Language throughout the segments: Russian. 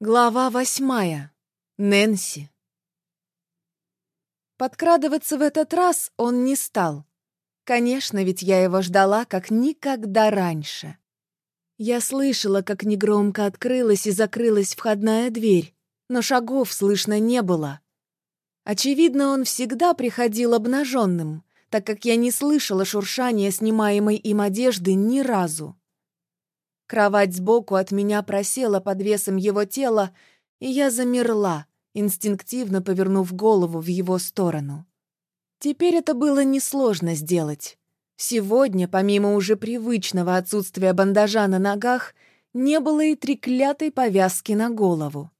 Глава восьмая. Нэнси. Подкрадываться в этот раз он не стал. Конечно, ведь я его ждала как никогда раньше. Я слышала, как негромко открылась и закрылась входная дверь, но шагов слышно не было. Очевидно, он всегда приходил обнаженным, так как я не слышала шуршания снимаемой им одежды ни разу. Кровать сбоку от меня просела под весом его тела, и я замерла, инстинктивно повернув голову в его сторону. Теперь это было несложно сделать. Сегодня, помимо уже привычного отсутствия бандажа на ногах, не было и треклятой повязки на голову.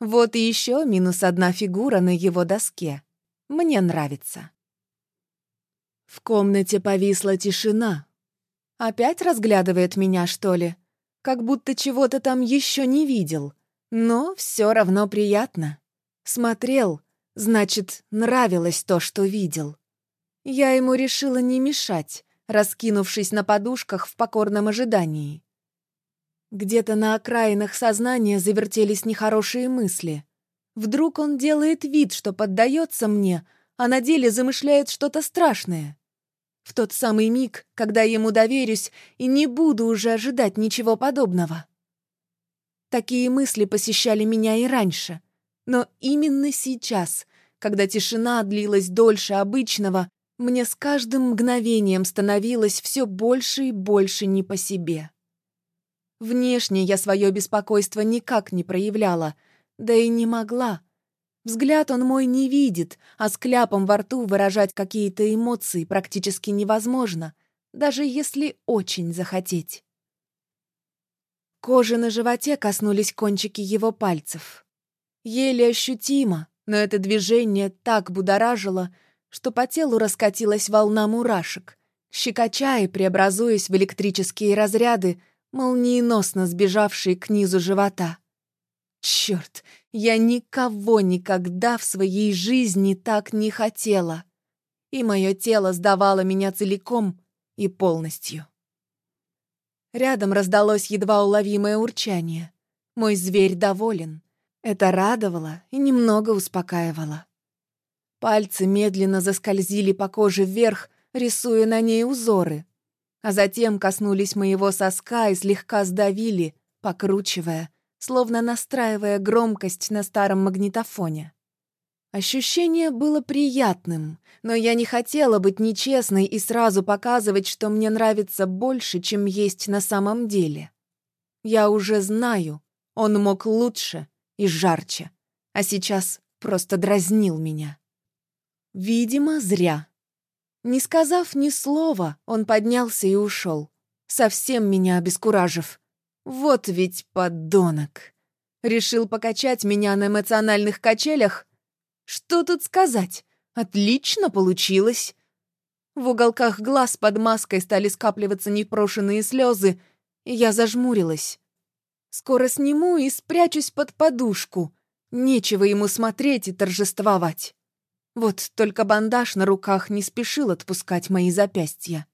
Вот и еще минус одна фигура на его доске. Мне нравится. В комнате повисла тишина, Опять разглядывает меня, что ли? Как будто чего-то там еще не видел. Но все равно приятно. Смотрел, значит, нравилось то, что видел. Я ему решила не мешать, раскинувшись на подушках в покорном ожидании. Где-то на окраинах сознания завертелись нехорошие мысли. Вдруг он делает вид, что поддается мне, а на деле замышляет что-то страшное в тот самый миг, когда ему доверюсь и не буду уже ожидать ничего подобного. Такие мысли посещали меня и раньше, но именно сейчас, когда тишина длилась дольше обычного, мне с каждым мгновением становилось все больше и больше не по себе. Внешне я свое беспокойство никак не проявляла, да и не могла, Взгляд он мой не видит, а с кляпом во рту выражать какие-то эмоции практически невозможно, даже если очень захотеть. Кожи на животе коснулись кончики его пальцев. Еле ощутимо, но это движение так будоражило, что по телу раскатилась волна мурашек, щекоча и преобразуясь в электрические разряды, молниеносно сбежавшие к низу живота. Черт, я никого никогда в своей жизни так не хотела. И мое тело сдавало меня целиком и полностью. Рядом раздалось едва уловимое урчание. Мой зверь доволен. Это радовало и немного успокаивало. Пальцы медленно заскользили по коже вверх, рисуя на ней узоры, а затем коснулись моего соска и слегка сдавили, покручивая, словно настраивая громкость на старом магнитофоне. Ощущение было приятным, но я не хотела быть нечестной и сразу показывать, что мне нравится больше, чем есть на самом деле. Я уже знаю, он мог лучше и жарче, а сейчас просто дразнил меня. Видимо, зря. Не сказав ни слова, он поднялся и ушел, совсем меня обескуражив. Вот ведь подонок. Решил покачать меня на эмоциональных качелях? Что тут сказать? Отлично получилось. В уголках глаз под маской стали скапливаться непрошенные слезы, и я зажмурилась. Скоро сниму и спрячусь под подушку. Нечего ему смотреть и торжествовать. Вот только бандаж на руках не спешил отпускать мои запястья.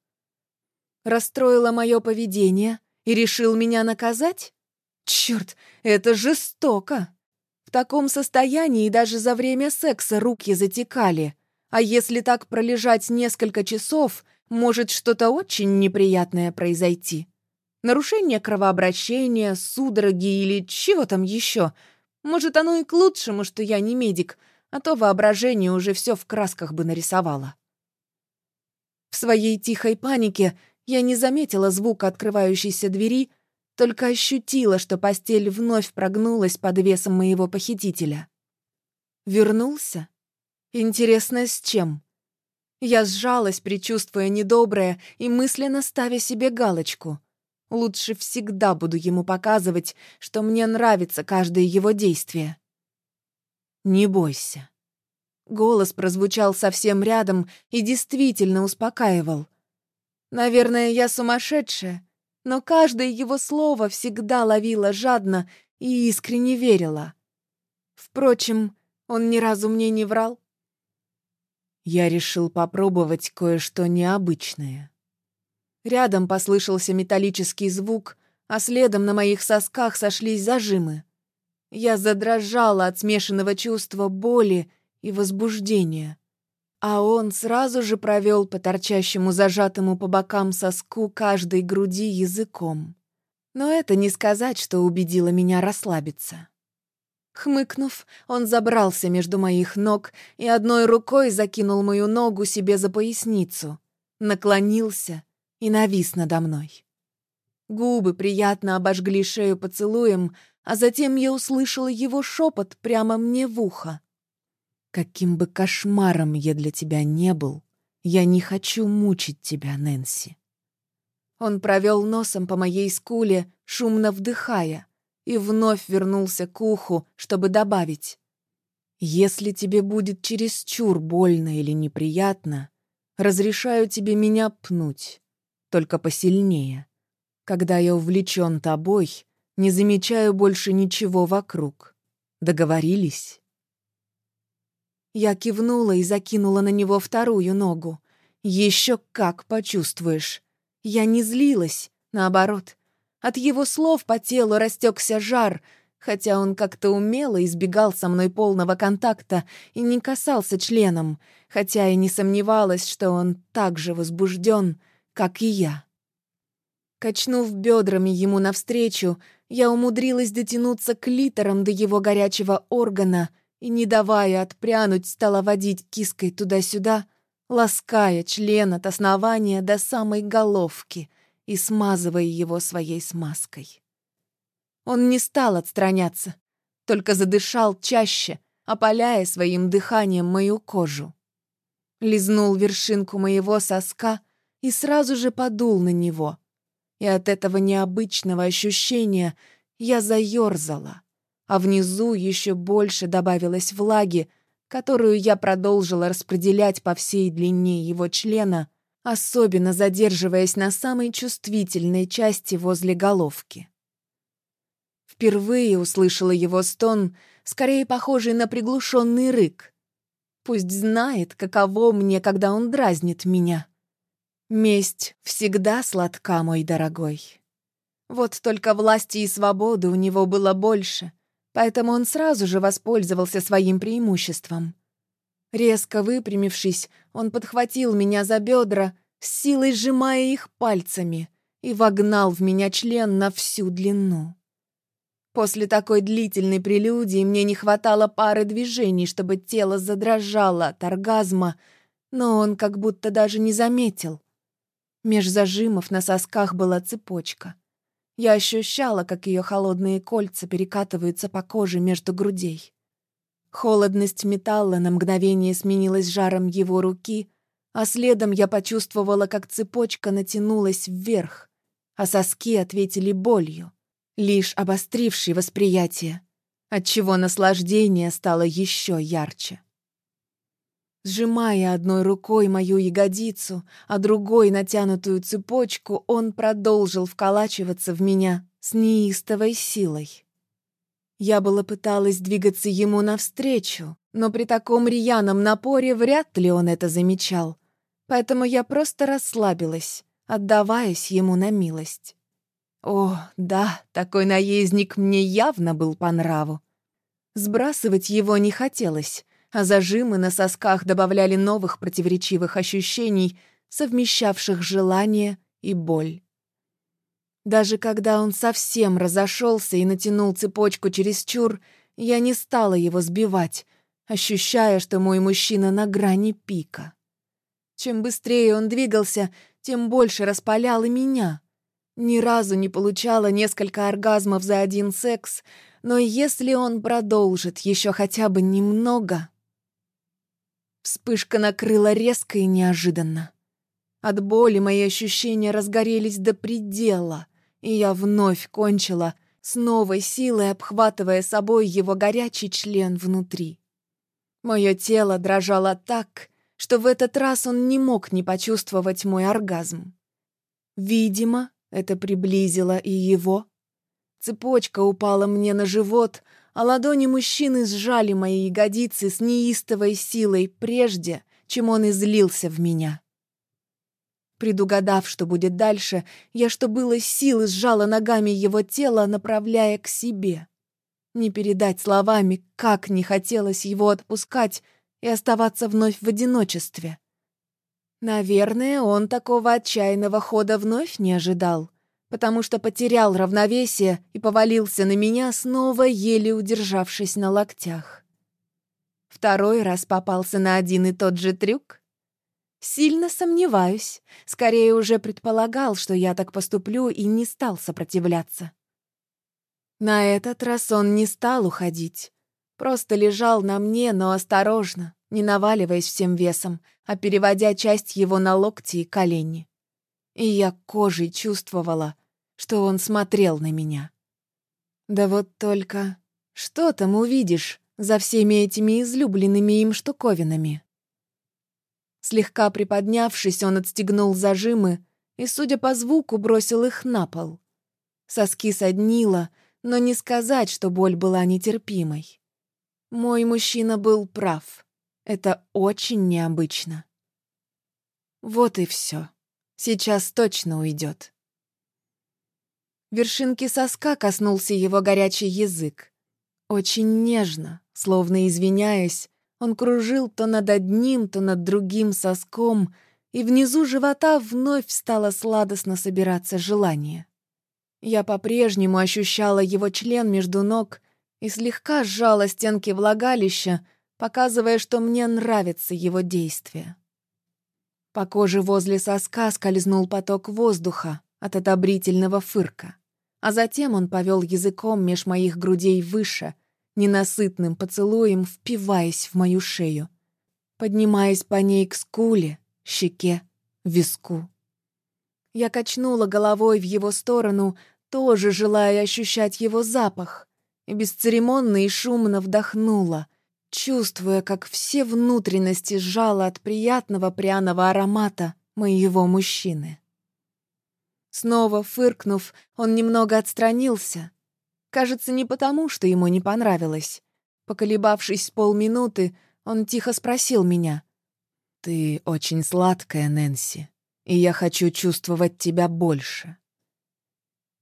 Расстроило мое поведение, и решил меня наказать? Черт, это жестоко. В таком состоянии даже за время секса руки затекали. А если так пролежать несколько часов, может что-то очень неприятное произойти. Нарушение кровообращения, судороги или чего там еще. Может, оно и к лучшему, что я не медик, а то воображение уже все в красках бы нарисовало. В своей тихой панике я не заметила звука открывающейся двери, только ощутила, что постель вновь прогнулась под весом моего похитителя. Вернулся? Интересно, с чем? Я сжалась, предчувствуя недоброе и мысленно ставя себе галочку. Лучше всегда буду ему показывать, что мне нравится каждое его действие. «Не бойся». Голос прозвучал совсем рядом и действительно успокаивал. Наверное, я сумасшедшая, но каждое его слово всегда ловила жадно и искренне верила. Впрочем, он ни разу мне не врал. Я решил попробовать кое-что необычное. Рядом послышался металлический звук, а следом на моих сосках сошлись зажимы. я задрожала от смешанного чувства боли и возбуждения. А он сразу же провел по торчащему зажатому по бокам соску каждой груди языком. Но это не сказать, что убедило меня расслабиться. Хмыкнув, он забрался между моих ног и одной рукой закинул мою ногу себе за поясницу, наклонился и навис надо мной. Губы приятно обожгли шею поцелуем, а затем я услышала его шепот прямо мне в ухо. «Каким бы кошмаром я для тебя не был, я не хочу мучить тебя, Нэнси». Он провел носом по моей скуле, шумно вдыхая, и вновь вернулся к уху, чтобы добавить. «Если тебе будет чересчур больно или неприятно, разрешаю тебе меня пнуть, только посильнее. Когда я увлечен тобой, не замечаю больше ничего вокруг. Договорились?» Я кивнула и закинула на него вторую ногу. «Еще как почувствуешь!» Я не злилась, наоборот — от его слов по телу растекся жар, хотя он как-то умело избегал со мной полного контакта и не касался членом, хотя и не сомневалась, что он так же возбужден, как и я. Качнув бедрами ему навстречу, я умудрилась дотянуться клитором до его горячего органа и, не давая отпрянуть, стала водить киской туда-сюда, лаская член от основания до самой головки — и смазывая его своей смазкой. Он не стал отстраняться, только задышал чаще, опаляя своим дыханием мою кожу. Лизнул вершинку моего соска и сразу же подул на него. И от этого необычного ощущения я заёрзала, а внизу еще больше добавилось влаги, которую я продолжила распределять по всей длине его члена, особенно задерживаясь на самой чувствительной части возле головки. Впервые услышала его стон, скорее похожий на приглушенный рык. Пусть знает, каково мне, когда он дразнит меня. Месть всегда сладка, мой дорогой. Вот только власти и свободы у него было больше, поэтому он сразу же воспользовался своим преимуществом. Резко выпрямившись, он подхватил меня за бедра, с силой сжимая их пальцами, и вогнал в меня член на всю длину. После такой длительной прелюдии мне не хватало пары движений, чтобы тело задрожало от оргазма, но он как будто даже не заметил. Меж зажимов на сосках была цепочка. Я ощущала, как ее холодные кольца перекатываются по коже между грудей. Холодность металла на мгновение сменилась жаром его руки, а следом я почувствовала, как цепочка натянулась вверх, а соски ответили болью, лишь обострившей восприятие, отчего наслаждение стало еще ярче. Сжимая одной рукой мою ягодицу, а другой натянутую цепочку, он продолжил вколачиваться в меня с неистовой силой. Я было пыталась двигаться ему навстречу, но при таком рьяном напоре вряд ли он это замечал. Поэтому я просто расслабилась, отдаваясь ему на милость. О, да, такой наездник мне явно был по нраву. Сбрасывать его не хотелось, а зажимы на сосках добавляли новых противоречивых ощущений, совмещавших желание и боль. Даже когда он совсем разошелся и натянул цепочку через чур, я не стала его сбивать, ощущая, что мой мужчина на грани пика. Чем быстрее он двигался, тем больше распалял и меня. Ни разу не получала несколько оргазмов за один секс, но если он продолжит еще хотя бы немного... Вспышка накрыла резко и неожиданно. От боли мои ощущения разгорелись до предела — и я вновь кончила, с новой силой обхватывая собой его горячий член внутри. Мое тело дрожало так, что в этот раз он не мог не почувствовать мой оргазм. Видимо, это приблизило и его. Цепочка упала мне на живот, а ладони мужчины сжали мои ягодицы с неистовой силой прежде, чем он излился в меня. Предугадав, что будет дальше, я, что было силы, сжала ногами его тело, направляя к себе. Не передать словами, как не хотелось его отпускать и оставаться вновь в одиночестве. Наверное, он такого отчаянного хода вновь не ожидал, потому что потерял равновесие и повалился на меня, снова еле удержавшись на локтях. Второй раз попался на один и тот же трюк. Сильно сомневаюсь. Скорее уже предполагал, что я так поступлю и не стал сопротивляться. На этот раз он не стал уходить. Просто лежал на мне, но осторожно, не наваливаясь всем весом, а переводя часть его на локти и колени. И я кожей чувствовала, что он смотрел на меня. Да вот только что там увидишь за всеми этими излюбленными им штуковинами? Слегка приподнявшись, он отстегнул зажимы и, судя по звуку, бросил их на пол. Соски соднило, но не сказать, что боль была нетерпимой. Мой мужчина был прав. Это очень необычно. Вот и все. Сейчас точно уйдет. Вершинки соска коснулся его горячий язык. Очень нежно, словно извиняясь, он кружил то над одним, то над другим соском, и внизу живота вновь стало сладостно собираться желание. Я по-прежнему ощущала его член между ног и слегка сжала стенки влагалища, показывая, что мне нравится его действие. По коже возле соска скользнул поток воздуха от одобрительного фырка а затем он повел языком меж моих грудей выше, ненасытным поцелуем впиваясь в мою шею, поднимаясь по ней к скуле, щеке, виску. Я качнула головой в его сторону, тоже желая ощущать его запах, и бесцеремонно и шумно вдохнула, чувствуя, как все внутренности сжала от приятного пряного аромата моего мужчины. Снова фыркнув, он немного отстранился. Кажется, не потому, что ему не понравилось. Поколебавшись полминуты, он тихо спросил меня. «Ты очень сладкая, Нэнси, и я хочу чувствовать тебя больше».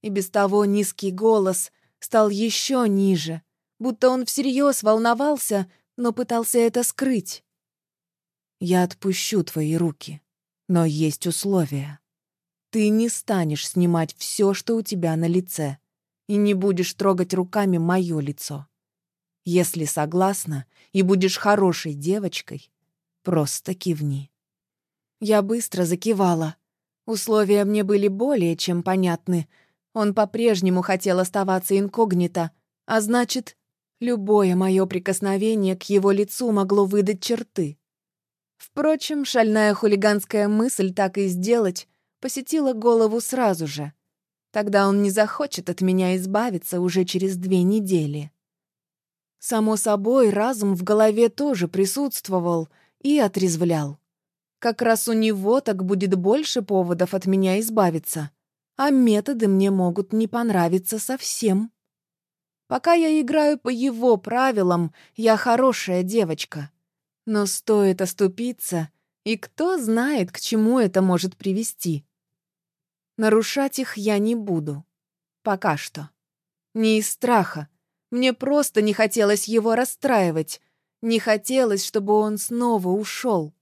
И без того низкий голос стал еще ниже, будто он всерьез волновался, но пытался это скрыть. «Я отпущу твои руки, но есть условия». Ты не станешь снимать все, что у тебя на лице, и не будешь трогать руками мое лицо. Если согласна и будешь хорошей девочкой, просто кивни. Я быстро закивала. Условия мне были более чем понятны. Он по-прежнему хотел оставаться инкогнито, а значит, любое мое прикосновение к его лицу могло выдать черты. Впрочем, шальная хулиганская мысль так и сделать посетила голову сразу же. Тогда он не захочет от меня избавиться уже через две недели. Само собой, разум в голове тоже присутствовал и отрезвлял. Как раз у него так будет больше поводов от меня избавиться, а методы мне могут не понравиться совсем. Пока я играю по его правилам, я хорошая девочка. Но стоит оступиться, и кто знает, к чему это может привести. Нарушать их я не буду. Пока что. Не из страха. Мне просто не хотелось его расстраивать. Не хотелось, чтобы он снова ушел.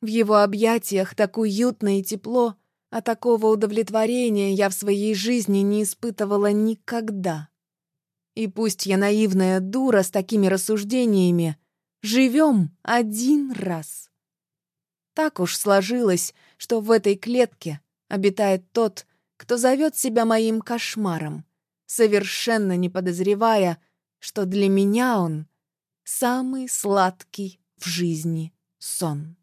В его объятиях так уютно и тепло, а такого удовлетворения я в своей жизни не испытывала никогда. И пусть я наивная дура с такими рассуждениями, живем один раз. Так уж сложилось, что в этой клетке обитает тот, кто зовет себя моим кошмаром, совершенно не подозревая, что для меня он самый сладкий в жизни сон.